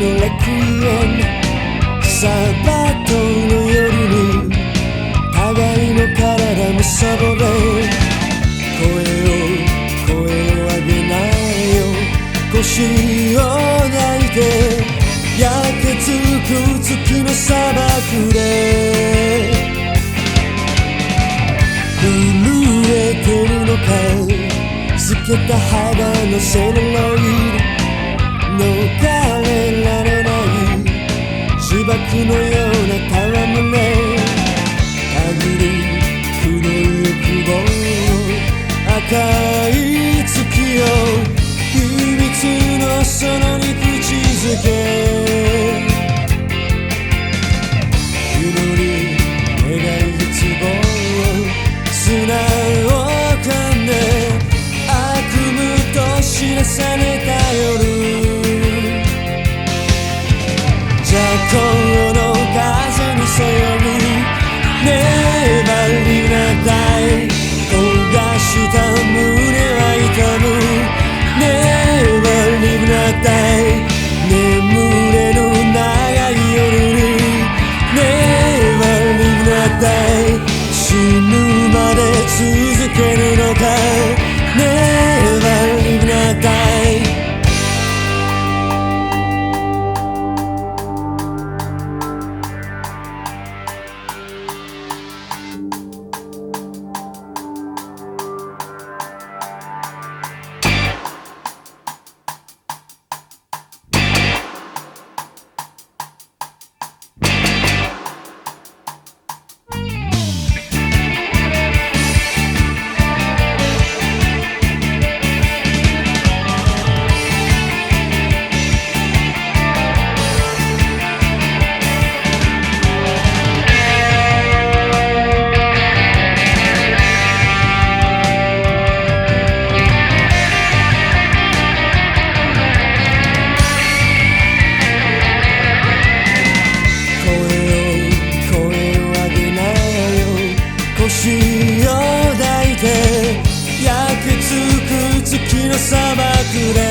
のレクイエムサバトの夜に互いの体むさぼれ。声を声を上げないよ腰を抱いて焼けつく月の砂漠で震えてるのか。透けた肌のセルロイドのような戯れたぐる黒い欲望赤い月を秘密のそのに口づけ。の砂漠で